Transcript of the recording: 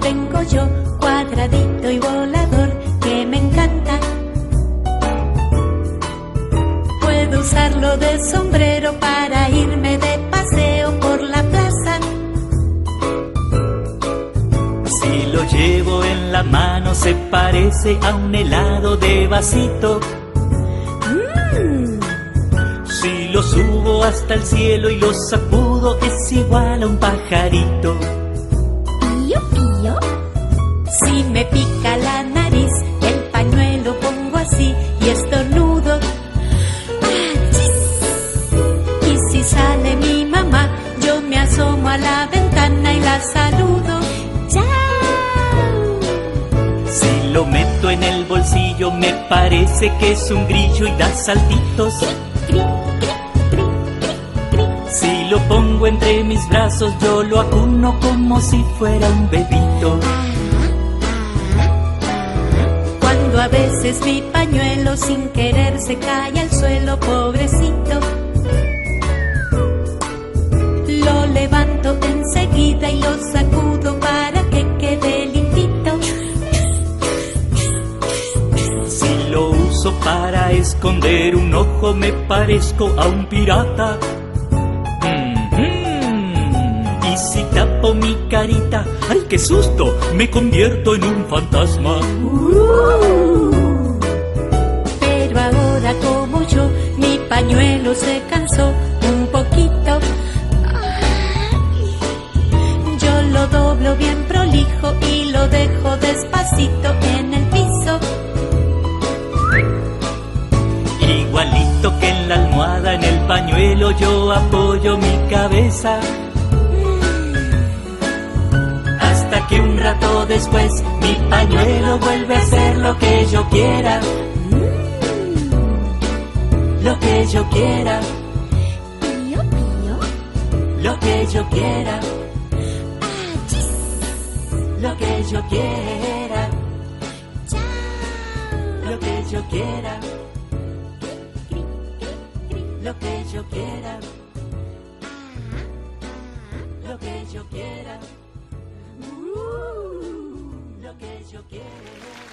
tengo yo, cuadradito y volador, que me encanta. Puedo usarlo de sombrero para irme de paseo por la plaza. Si lo llevo en la mano se parece a un helado de vasito. Mm. Si lo subo hasta el cielo y lo sacudo es igual a un pajarito. Me pica la nariz, el pañuelo pongo así y estornudo. ¡Achis! Y si sale mi mamá, yo me asomo a la ventana y la saludo. ¡Chao! Si lo meto en el bolsillo me parece que es un grillo y da saltitos. Cri. Si lo pongo entre mis brazos yo lo acuno como si fuera un bebito. Veces mi pañuelo sin querer se cae al suelo, pobrecito. Lo levanto enseguida y lo sacudo para que quede limpito. Si lo uso para esconder un ojo me parezco a un pirata. Y si tapo mi carita, ¡ay qué susto! Me convierto en un fantasma. Pero pañuelo se cansó un poquito. Yo lo doblo bien prolijo y lo dejo despacito en el piso. Igualito que en la almohada, en el pañuelo yo apoyo mi cabeza. Hasta que un rato después mi pañuelo vuelve a ser lo que yo quiera. Yo quiera, Pío, pío. lo que yo quiera, Achis. lo que yo quiera, Chao. lo que yo quiera, lo que yo quiera, lo que yo quiera, Uh. lo que yo quiera.